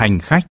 hành khách.